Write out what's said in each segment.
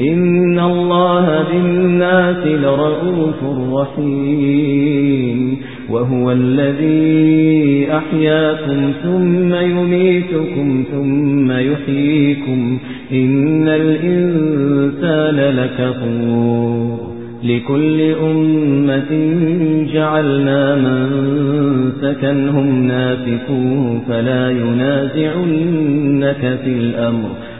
إن الله بالناس لرؤوف رحيم وهو الذي أحياكم ثم يميتكم ثم يحييكم إن الإنسان لكفور لكل أمة جعلنا من سكنهم نافكوه فلا ينازعنك في الأمر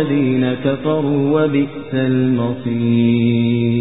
الذين كفروا وبئس المصير.